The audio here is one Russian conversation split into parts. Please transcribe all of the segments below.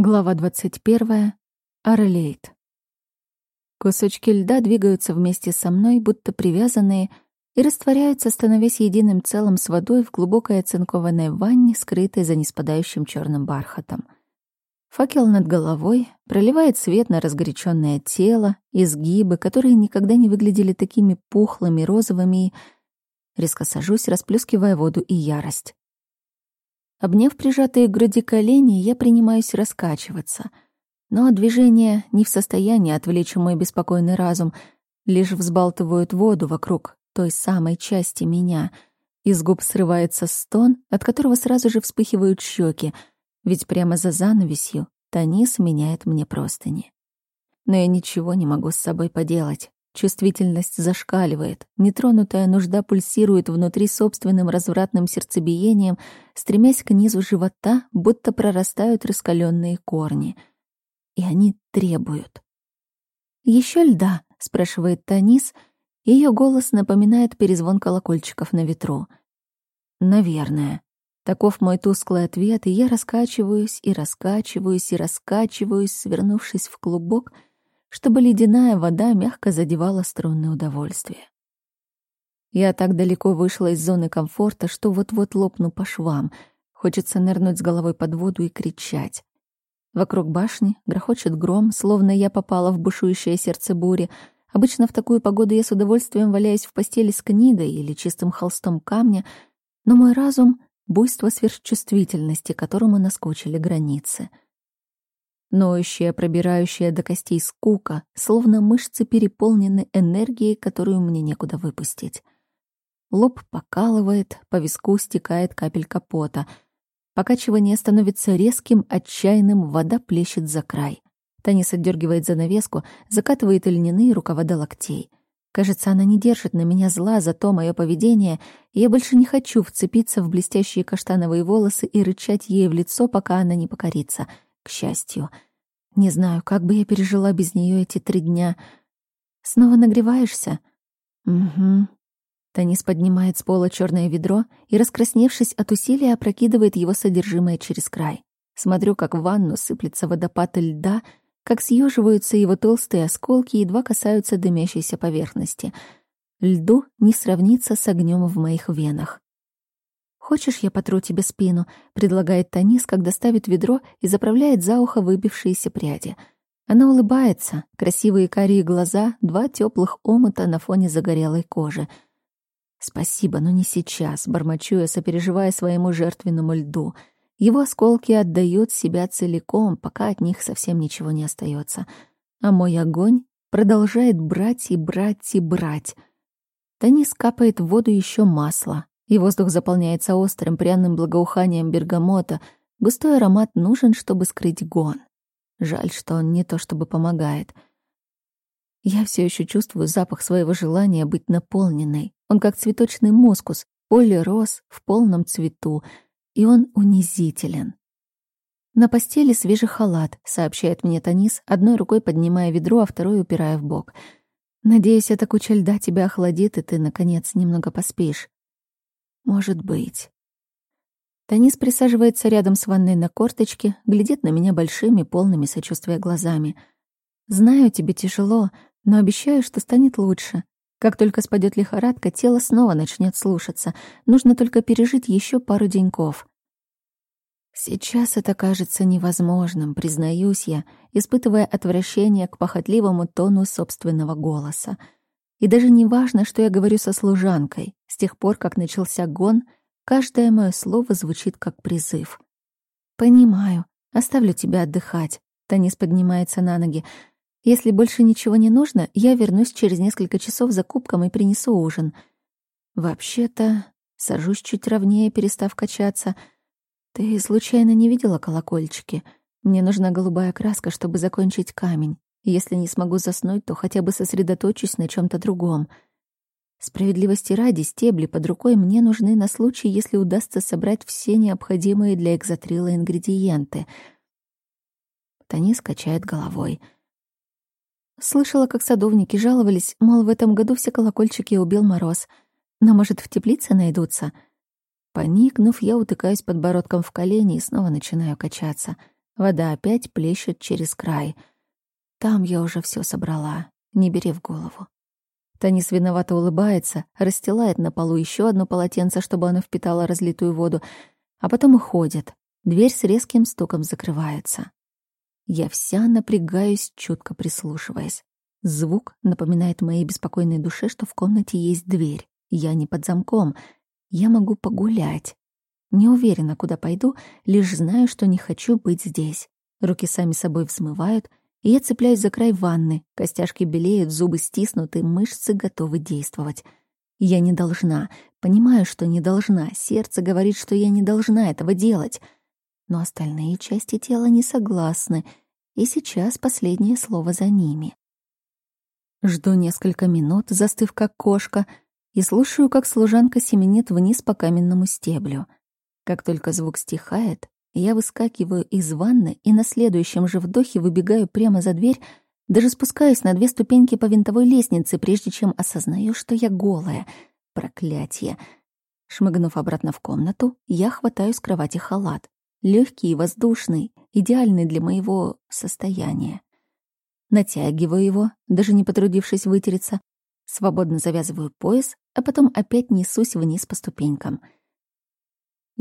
Глава 21. Орлейт. Кусочки льда двигаются вместе со мной, будто привязанные, и растворяются, становясь единым целым с водой в глубокой оцинкованной ванне, скрытой за неспадающим черным бархатом. Факел над головой проливает свет на разгоряченное тело, изгибы, которые никогда не выглядели такими пухлыми, розовыми, резко сажусь, расплескивая воду и ярость. Обняв прижатые к груди колени, я принимаюсь раскачиваться. Но движения не в состоянии отвлечь мой беспокойный разум, лишь взбалтывают воду вокруг той самой части меня. Из губ срывается стон, от которого сразу же вспыхивают щеки, ведь прямо за занавесью Танис меняет мне простыни. Но я ничего не могу с собой поделать. Чувствительность зашкаливает, нетронутая нужда пульсирует внутри собственным развратным сердцебиением, стремясь к низу живота, будто прорастают раскаленные корни. И они требуют. Еще льда?» — спрашивает Танис. Ее голос напоминает перезвон колокольчиков на ветру. «Наверное». Таков мой тусклый ответ, и я раскачиваюсь и раскачиваюсь и раскачиваюсь, свернувшись в клубок — чтобы ледяная вода мягко задевала струнное удовольствие. Я так далеко вышла из зоны комфорта, что вот-вот лопну по швам. Хочется нырнуть с головой под воду и кричать. Вокруг башни грохочет гром, словно я попала в бушующее сердце бури. Обычно в такую погоду я с удовольствием валяюсь в постели с книгой или чистым холстом камня, но мой разум — буйство сверхчувствительности, которому наскучили границы — Ноющая, пробирающая до костей скука, словно мышцы переполнены энергией, которую мне некуда выпустить. Лоб покалывает, по виску стекает капелька пота. Покачивание становится резким, отчаянным, вода плещет за край. Танис отдергивает занавеску, закатывает льняные рукава до локтей. Кажется, она не держит на меня зла за то мое поведение, и я больше не хочу вцепиться в блестящие каштановые волосы и рычать ей в лицо, пока она не покорится — к счастью. Не знаю, как бы я пережила без нее эти три дня. Снова нагреваешься? Угу. Танис поднимает с пола черное ведро и, раскрасневшись от усилия, опрокидывает его содержимое через край. Смотрю, как в ванну сыплется водопад льда, как съеживаются его толстые осколки и едва касаются дымящейся поверхности. Льду не сравнится с огнем в моих венах. «Хочешь, я потру тебе спину?» — предлагает Танис, когда ставит ведро и заправляет за ухо выбившиеся пряди. Она улыбается, красивые карие глаза, два теплых омута на фоне загорелой кожи. «Спасибо, но не сейчас», — бормочу я, сопереживая своему жертвенному льду. Его осколки отдают себя целиком, пока от них совсем ничего не остается. А мой огонь продолжает брать и брать и брать. Танис капает в воду еще масло, и воздух заполняется острым пряным благоуханием бергамота. Густой аромат нужен, чтобы скрыть гон. Жаль, что он не то чтобы помогает. Я все еще чувствую запах своего желания быть наполненной. Он как цветочный мускус, поле в полном цвету, и он унизителен. На постели свежий халат, сообщает мне Танис, одной рукой поднимая ведро, а второй упирая в бок. Надеюсь, эта куча льда тебя охладит, и ты, наконец, немного поспишь. Может быть. Танис присаживается рядом с ванной на корточке, глядит на меня большими, полными сочувствия глазами. «Знаю, тебе тяжело, но обещаю, что станет лучше. Как только спадет лихорадка, тело снова начнет слушаться. Нужно только пережить еще пару деньков». Сейчас это кажется невозможным, признаюсь я, испытывая отвращение к похотливому тону собственного голоса — и даже не важно, что я говорю со служанкой. С тех пор, как начался гон, каждое мое слово звучит как призыв. «Понимаю. Оставлю тебя отдыхать». Танис поднимается на ноги. «Если больше ничего не нужно, я вернусь через несколько часов за кубком и принесу ужин». «Вообще-то...» Сажусь чуть ровнее, перестав качаться. «Ты случайно не видела колокольчики? Мне нужна голубая краска, чтобы закончить камень. Если не смогу заснуть, то хотя бы сосредоточусь на чем то другом. Справедливости ради, стебли под рукой мне нужны на случай, если удастся собрать все необходимые для экзотрила ингредиенты. Танис качает головой. Слышала, как садовники жаловались, мол, в этом году все колокольчики убил мороз. Но, может, в теплице найдутся? Поникнув, я утыкаюсь подбородком в колени и снова начинаю качаться — Вода опять плещет через край. Там я уже все собрала, не бери в голову. Танис виновато улыбается, расстилает на полу еще одно полотенце, чтобы оно впитало разлитую воду, а потом уходит. Дверь с резким стуком закрывается. Я вся напрягаюсь, чутко прислушиваясь. Звук напоминает моей беспокойной душе, что в комнате есть дверь. Я не под замком. Я могу погулять. Не уверена, куда пойду, лишь знаю, что не хочу быть здесь. Руки сами собой взмывают, и я цепляюсь за край ванны, костяшки белеют, зубы стиснуты, мышцы готовы действовать. Я не должна, понимаю, что не должна, сердце говорит, что я не должна этого делать. Но остальные части тела не согласны, и сейчас последнее слово за ними. Жду несколько минут, застыв как кошка, и слушаю, как служанка семенит вниз по каменному стеблю. Как только звук стихает, я выскакиваю из ванны и на следующем же вдохе выбегаю прямо за дверь, даже спускаюсь на две ступеньки по винтовой лестнице, прежде чем осознаю, что я голая. Проклятие. Шмыгнув обратно в комнату, я хватаю с кровати халат. Легкий и воздушный, идеальный для моего состояния. Натягиваю его, даже не потрудившись вытереться, свободно завязываю пояс, а потом опять несусь вниз по ступенькам —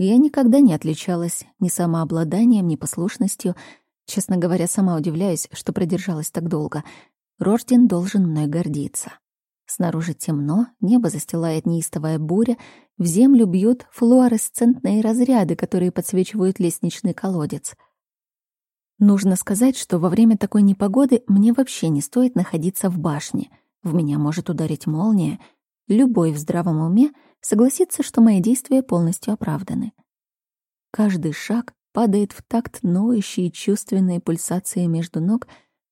я никогда не отличалась ни самообладанием, ни послушностью. Честно говоря, сама удивляюсь, что продержалась так долго. Рожден должен мной гордиться. Снаружи темно, небо застилает неистовая буря, в землю бьют флуоресцентные разряды, которые подсвечивают лестничный колодец. Нужно сказать, что во время такой непогоды мне вообще не стоит находиться в башне. В меня может ударить молния. Любой в здравом уме — согласиться, что мои действия полностью оправданы. Каждый шаг падает в такт ноющей чувственной пульсации между ног,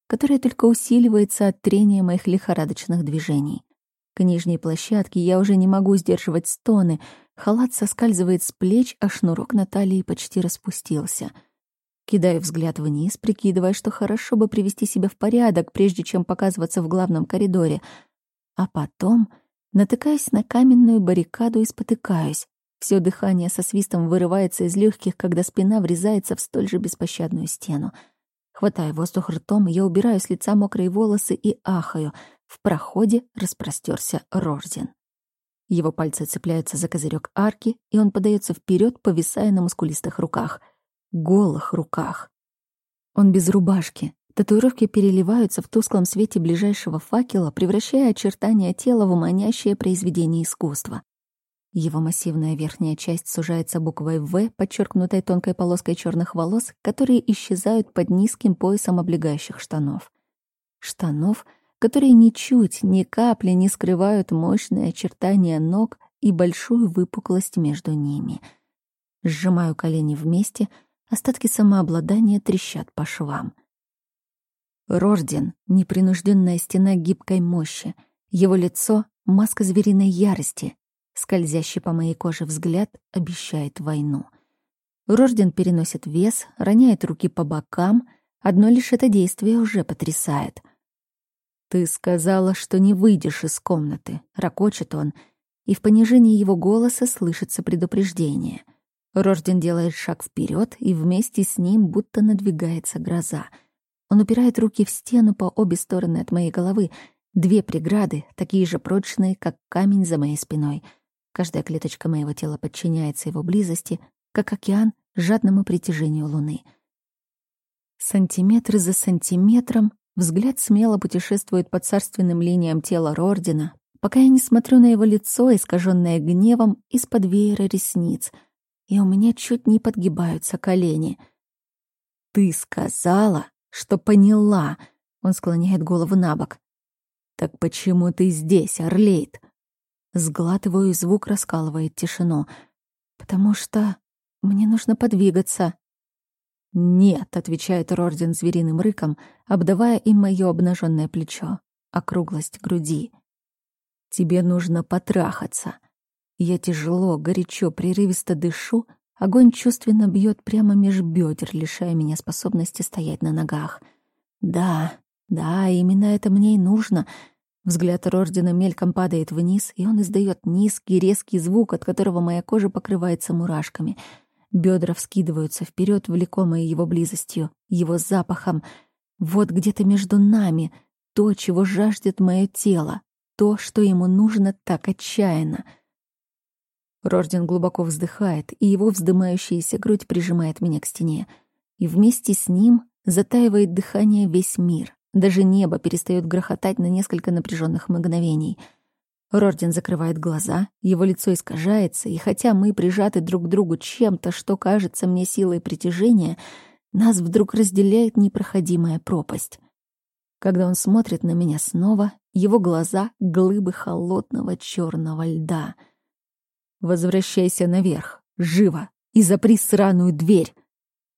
которая только усиливается от трения моих лихорадочных движений. К нижней площадке я уже не могу сдерживать стоны, халат соскальзывает с плеч, а шнурок на талии почти распустился. Кидаю взгляд вниз, прикидывая, что хорошо бы привести себя в порядок, прежде чем показываться в главном коридоре. А потом Натыкаюсь на каменную баррикаду и спотыкаюсь. Все дыхание со свистом вырывается из легких, когда спина врезается в столь же беспощадную стену. Хватая воздух ртом, я убираю с лица мокрые волосы и ахаю. В проходе распростерся Рорзин. Его пальцы цепляются за козырек арки, и он подается вперед, повисая на мускулистых руках. Голых руках. Он без рубашки, Татуировки переливаются в тусклом свете ближайшего факела, превращая очертания тела в манящее произведение искусства. Его массивная верхняя часть сужается буквой «В», подчеркнутой тонкой полоской черных волос, которые исчезают под низким поясом облегающих штанов. Штанов, которые ничуть, ни капли не скрывают мощные очертания ног и большую выпуклость между ними. Сжимаю колени вместе, остатки самообладания трещат по швам — Рожден — непринужденная стена гибкой мощи. Его лицо — маска звериной ярости. Скользящий по моей коже взгляд обещает войну. Рожден переносит вес, роняет руки по бокам. Одно лишь это действие уже потрясает. «Ты сказала, что не выйдешь из комнаты», — ракочет он, и в понижении его голоса слышится предупреждение. Рожден делает шаг вперед, и вместе с ним будто надвигается гроза — он упирает руки в стену по обе стороны от моей головы. Две преграды, такие же прочные, как камень за моей спиной. Каждая клеточка моего тела подчиняется его близости, как океан жадному притяжению Луны. Сантиметр за сантиметром взгляд смело путешествует по царственным линиям тела Рордина, пока я не смотрю на его лицо, искаженное гневом из-под веера ресниц, и у меня чуть не подгибаются колени. «Ты сказала, что поняла. Он склоняет голову на бок. «Так почему ты здесь, Орлейд?» Сглатываю, и звук раскалывает тишину. «Потому что мне нужно подвигаться». «Нет», — отвечает Рорден звериным рыком, обдавая им моё обнажённое плечо, округлость груди. «Тебе нужно потрахаться». Я тяжело, горячо, прерывисто дышу, Огонь чувственно бьет прямо меж бедер, лишая меня способности стоять на ногах. Да, да, именно это мне и нужно. Взгляд Рордина мельком падает вниз, и он издает низкий резкий звук, от которого моя кожа покрывается мурашками. Бедра вскидываются вперед, влекомые его близостью, его запахом. Вот где-то между нами то, чего жаждет мое тело, то, что ему нужно так отчаянно. Рожден глубоко вздыхает, и его вздымающаяся грудь прижимает меня к стене. И вместе с ним затаивает дыхание весь мир. Даже небо перестает грохотать на несколько напряженных мгновений — Рорден закрывает глаза, его лицо искажается, и хотя мы прижаты друг к другу чем-то, что кажется мне силой притяжения, нас вдруг разделяет непроходимая пропасть. Когда он смотрит на меня снова, его глаза — глыбы холодного черного льда. «Возвращайся наверх, живо, и запри сраную дверь!»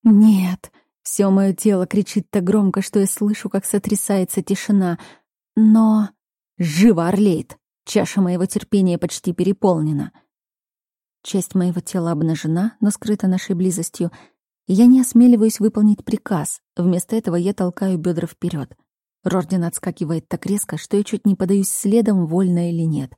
«Нет!» Все мое тело кричит так громко, что я слышу, как сотрясается тишина. Но... «Живо, Орлейд! Чаша моего терпения почти переполнена. Часть моего тела обнажена, но скрыта нашей близостью, я не осмеливаюсь выполнить приказ. Вместо этого я толкаю бедра вперед. Рорден отскакивает так резко, что я чуть не подаюсь следом, вольно или нет.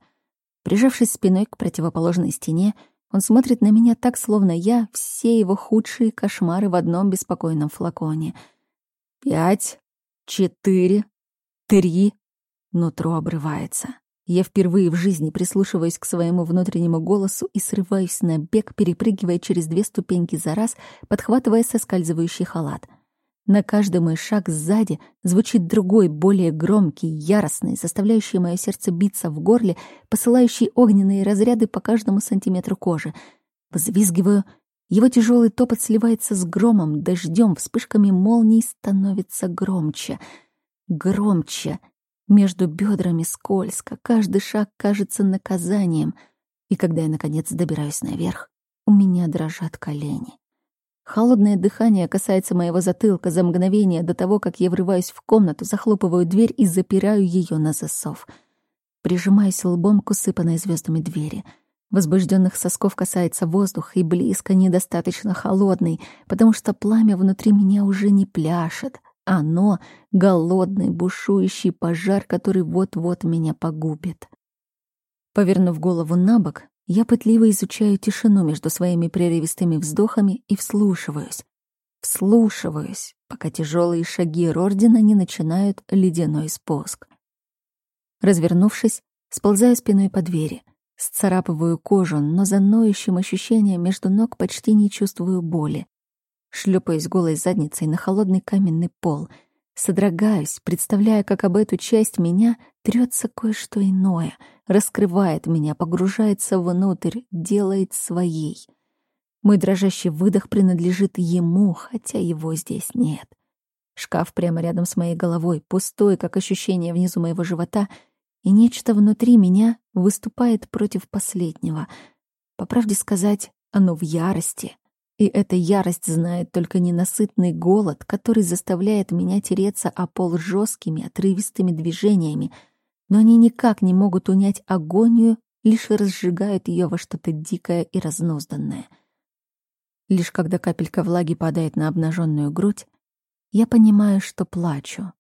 Прижавшись спиной к противоположной стене, он смотрит на меня так, словно я — все его худшие кошмары в одном беспокойном флаконе. Пять, четыре, три. Нутро обрывается. Я впервые в жизни прислушиваюсь к своему внутреннему голосу и срываюсь на бег, перепрыгивая через две ступеньки за раз, подхватывая соскальзывающий халат. На каждый мой шаг сзади звучит другой, более громкий, яростный, заставляющий мое сердце биться в горле, посылающий огненные разряды по каждому сантиметру кожи. Взвизгиваю, его тяжелый топот сливается с громом, дождем, вспышками молний становится громче. Громче — между бедрами скользко, каждый шаг кажется наказанием. И когда я, наконец, добираюсь наверх, у меня дрожат колени. Холодное дыхание касается моего затылка за мгновение до того, как я врываюсь в комнату, захлопываю дверь и запираю ее на засов. Прижимаюсь лбом к усыпанной звездами двери. Возбужденных сосков касается воздух, и близко недостаточно холодный, потому что пламя внутри меня уже не пляшет, оно — голодный, бушующий пожар, который вот-вот меня погубит. Повернув голову на бок, я пытливо изучаю тишину между своими прерывистыми вздохами и вслушиваюсь. Вслушиваюсь, пока тяжелые шаги Рордина не начинают ледяной спуск. Развернувшись, сползаю спиной по двери, сцарапываю кожу, но за ноющим ощущением между ног почти не чувствую боли. Шлепаюсь голой задницей на холодный каменный пол. Содрогаюсь, представляя, как об эту часть меня трется кое-что иное, раскрывает меня, погружается внутрь, делает своей. Мой дрожащий выдох принадлежит ему, хотя его здесь нет. Шкаф прямо рядом с моей головой, пустой, как ощущение внизу моего живота, и нечто внутри меня выступает против последнего. По правде сказать, оно в ярости. И эта ярость знает только ненасытный голод, который заставляет меня тереться о пол жесткими, отрывистыми движениями, но они никак не могут унять агонию, лишь разжигают ее во что-то дикое и разнузданное. Лишь когда капелька влаги падает на обнаженную грудь, я понимаю, что плачу.